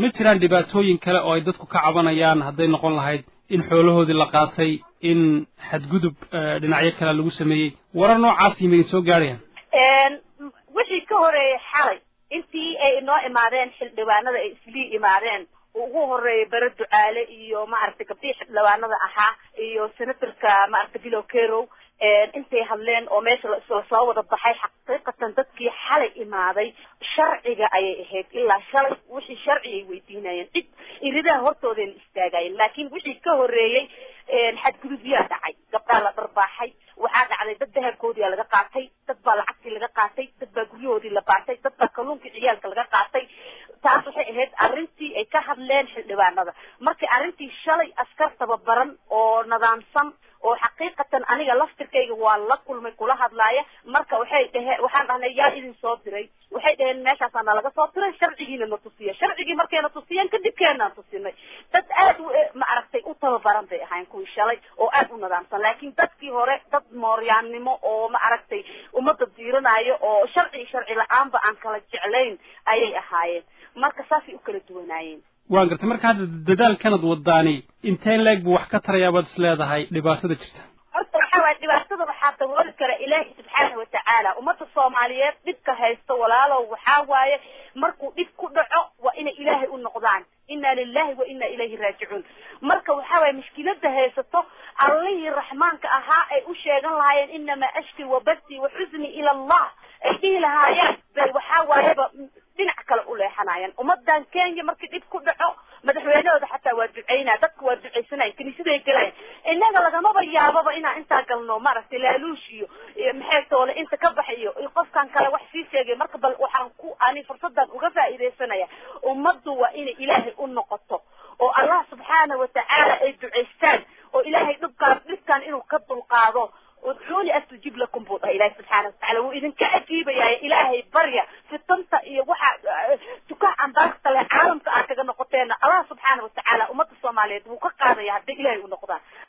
ma jiraan dhibaatooyin kale oo ay dadku ka cabanayaan hadday noqon lahayd in xoolahoodii la qaatay in xadgudub dhinacyo kale lagu sameeyey. Warar noocaasi maydin soo gaadhayaan wixii ka horeeyay xalay intii ay inoo imaadeen xildhibaanada ay islii imaadeen ugu horeeyay bare ducaale iyo maaragtay gabdihii xildhibaanada ahaa iyo senatorka maaragtay bilow kerow intay hadleen oo meesha la soo wada baxay. Xaqiiqatan dadkii xalay imaaday sharciga ayay ahayd ilaa shalay wixii sharci ay weydiinayeen. Cid iridaha hortoodayna istaagayeen laakiin wixii ka horeeyey xadgudubyaa dhacay. Gabdhaa la dharbaaxay waxaa dhacday dad dahabkoodiia laga qaatay dad baa lacagtii laga qaatay dad baa guryahoodii la baatay dad baa kalluunkii ciyaalka laga qaatay. Taas waxay ahayd arrintii ay ka hadleen xildhibaanada. Markii arrintii shalay askar tababaran oo nidaamsan oo xaqiiqatan aniga laftirkayga waa la kulmay kula hadlaaya. Marka waxay dhaheen waxaan dhahnay yaa idin soo diray. Waxay dhaheen meeshaasaa nalaga soo diray sharcigiina na tusiya sharcigii markayna tusiyeen kadib keenaan tusinay. Dad aad u maaragtay u tababaran bay ahayn kuwii shalay oo aad u nidaamsan. Laakiin dadkii hore dad mooryaannimo oo maaragtay ummadda diiranayo oo sharci sharci la'aanba aan kala jeclayn ayay ahaayeen marka saasay u kala duwanaayeen. Waan gartay marka hadda dadaalkanad wadaani inteen leeg buu wax ka tarayaa baad is leedahay? Dhibaatada jirta. Horta waxaa waaya dhibaatada waxaa dabooli kara ilaahi subxaana watacaala ummadda soomaaliyeed dhibka haysto walaalow. Waxaa waaye markuu dhib ku dhaco waa inay ilaahay u noqdaan. Inna lilahi wa inna ilayhi raajicuun. Marka waxaa waaya mushkilada haysato allihii raxmaanka ahaa ay u sheegan lahaayeen inamaa ashki wa basi wa xusni ila allah. Ay dhihi lahaayeen. Bay waxaa waayeba kale u leexanayaan. Ummadan kenya markii dhib ku dhaco madaxweynahooda xataa waa ducaynaa dadka waa ducaysanaya kiniisaday galayan innaga lagamaba yaababa inaan intaa galno maaragtay laaluush iyo maxay toole inta ka baxayo iyo qofkan kale wax sii sheegay. Marka bal waxaan ku ani fursadan uga faa'iidaysanaya ummaddu waa inay ilaahay u noqoto oo allah subxaana watacaala ay ducaystaan oo ilaahay dhibkaan dhibkan inuu ka dulqaado. Udcuuni astajib lakum buu dhaha ilahi subxaana watacala wuu idinka ajiibayaa ilaahay barya allah subxaana watacaala ummadda soomaaliyeed wuu ka qaadaya hadday ilahay u noqdaan